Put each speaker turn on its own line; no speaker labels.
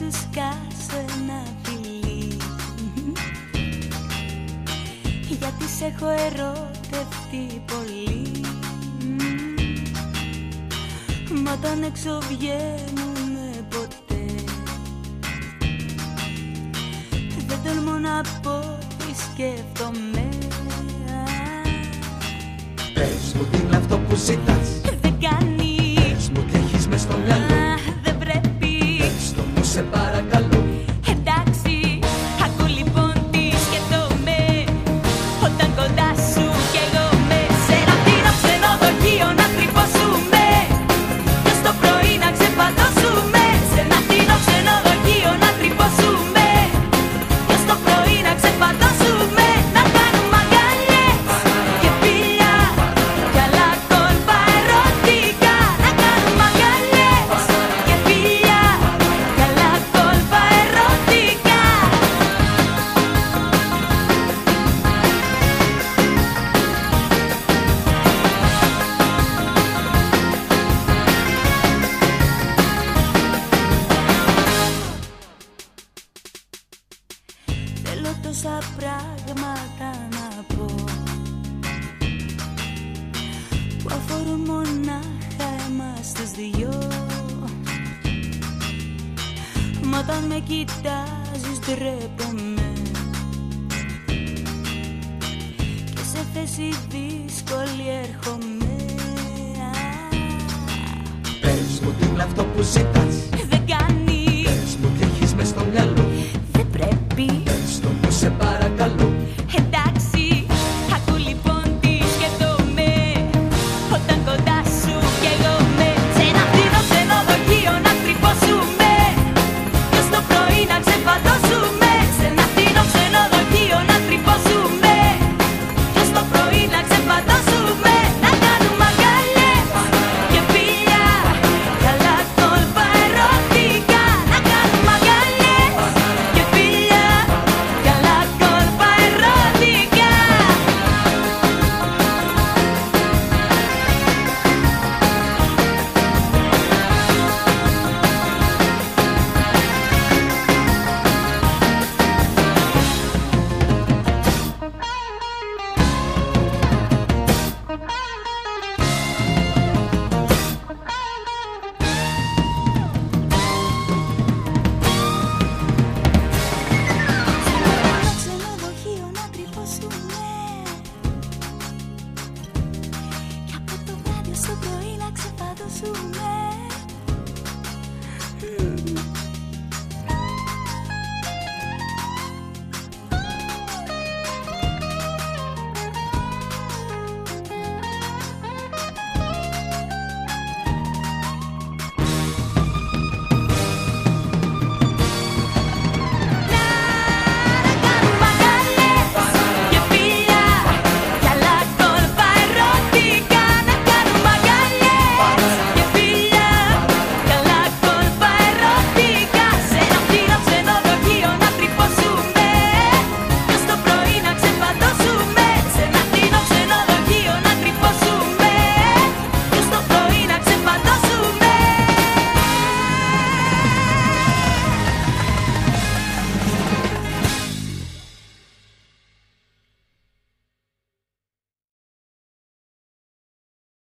σου σκάσω ένα φιλί Γιατί σε έχω ερωτευτεί πολύ. Μα όταν έξω βγαίνουμε ποτέ. Δεν τολμώ να πω τι σκέφτομαι.
Πες μου τι είναι αυτό που ζητάς.
τόσα πράγματα να πω. Που αφορούν μονάχα εμάς τους δυο. Μα όταν με κοιτάζεις ντρέπομαι. Και σε θέση δύσκολη έρχομαι.
Πες μου τι είναι αυτό που ζητάς;
Să pui lac să padă sume mm.